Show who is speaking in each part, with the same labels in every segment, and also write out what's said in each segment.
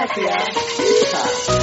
Speaker 1: hati-hati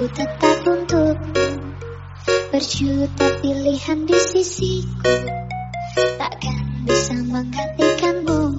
Speaker 1: Ku tetap untukmu Berjuta pilihan di sisiku. Takkan bisa menggantikanmu.